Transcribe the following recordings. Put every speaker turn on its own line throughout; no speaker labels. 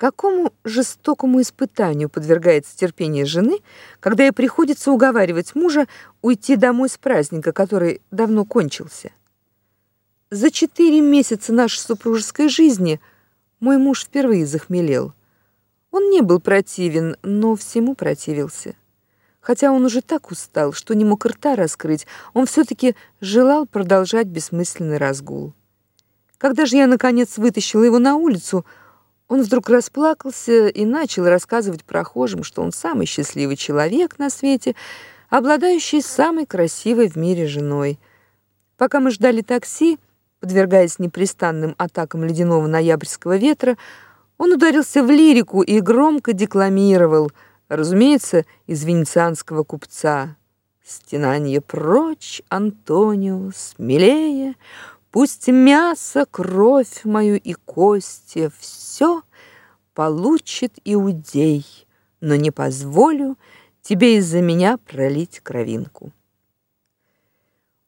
Какому жестокому испытанию подвергается терпение жены, когда ей приходится уговаривать мужа уйти домой с праздника, который давно кончился? За четыре месяца нашей супружеской жизни мой муж впервые захмелел. Он не был противен, но всему противился. Хотя он уже так устал, что не мог рта раскрыть, он все таки желал продолжать бессмысленный разгул. Когда же я наконец вытащила его на улицу, он вдруг расплакался и начал рассказывать прохожим, что он самый счастливый человек на свете, обладающий самой красивой в мире женой. Пока мы ждали такси, подвергаясь непрестанным атакам ледяного ноябрьского ветра, он ударился в лирику и громко декламировал, разумеется, из венецианского купца. «Стенанье прочь, Антонио, смелее, Пусть мясо, кровь мою и кости все получит иудей, но не позволю тебе из-за меня пролить кровинку.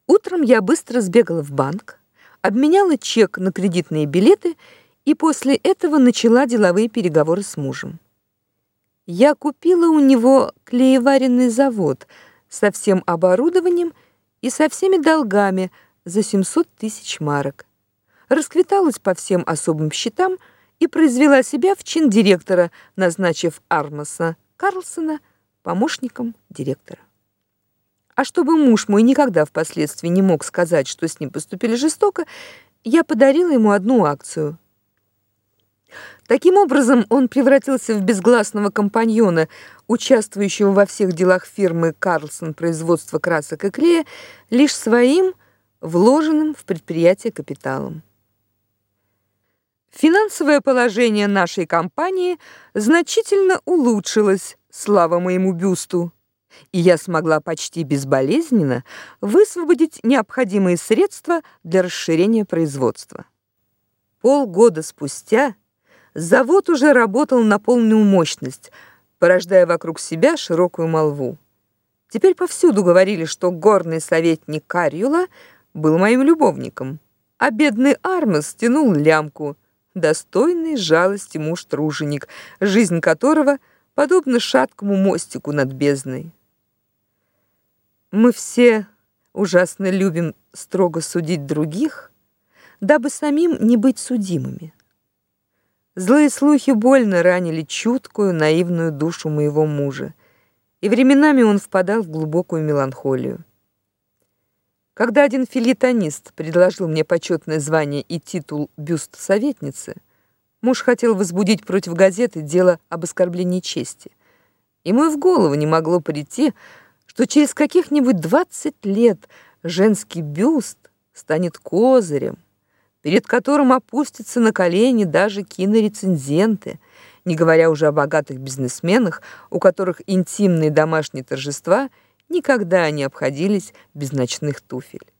Утром я быстро сбегала в банк, обменяла чек на кредитные билеты и после этого начала деловые переговоры с мужем. Я купила у него клееваренный завод со всем оборудованием и со всеми долгами, за 700 тысяч марок. Расквиталась по всем особым счетам и произвела себя в чин директора, назначив Армаса Карлсона помощником директора. А чтобы муж мой никогда впоследствии не мог сказать, что с ним поступили жестоко, я подарила ему одну акцию. Таким образом, он превратился в безгласного компаньона, участвующего во всех делах фирмы Карлсон производства красок и клея, лишь своим вложенным в предприятие капиталом. Финансовое положение нашей компании значительно улучшилось, слава моему бюсту, и я смогла почти безболезненно высвободить необходимые средства для расширения производства. Полгода спустя завод уже работал на полную мощность, порождая вокруг себя широкую молву. Теперь повсюду говорили, что горный советник Карюла был моим любовником, а бедный Армас тянул лямку, достойный жалости муж-труженик, жизнь которого подобна шаткому мостику над бездной. Мы все ужасно любим строго судить других, дабы самим не быть судимыми. Злые слухи больно ранили чуткую, наивную душу моего мужа, и временами он впадал в глубокую меланхолию. Когда один филитонист предложил мне почетное звание и титул бюст советницы, муж хотел возбудить против газеты дело об оскорблении чести. Ему и в голову не могло прийти, что через каких-нибудь 20 лет женский бюст станет козырем, перед которым опустятся на колени даже кинорецензенты, не говоря уже о богатых бизнесменах, у которых интимные домашние торжества – никогда не обходились без ночных туфель.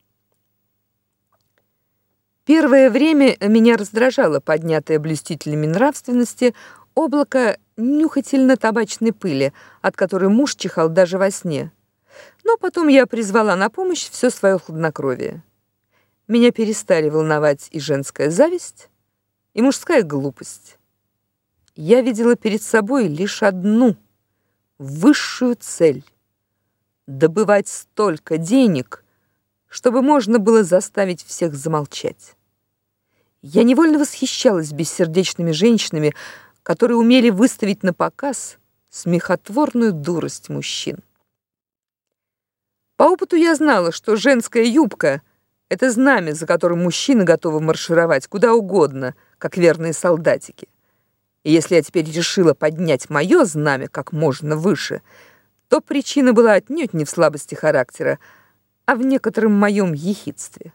Первое время меня раздражало поднятое блюстителями нравственности облако нюхательно-табачной пыли, от которой муж чихал даже во сне. Но потом я призвала на помощь все свое хладнокровие. Меня перестали волновать и женская зависть, и мужская глупость. Я видела перед собой лишь одну высшую цель добывать столько денег, чтобы можно было заставить всех замолчать. Я невольно восхищалась бессердечными женщинами, которые умели выставить на показ смехотворную дурость мужчин. По опыту я знала, что женская юбка это знамя, за которым мужчины готовы маршировать куда угодно, как верные солдатики. И если я теперь решила поднять мое знамя как можно выше, то причина была отнюдь не в слабости характера, а в некотором моем ехидстве.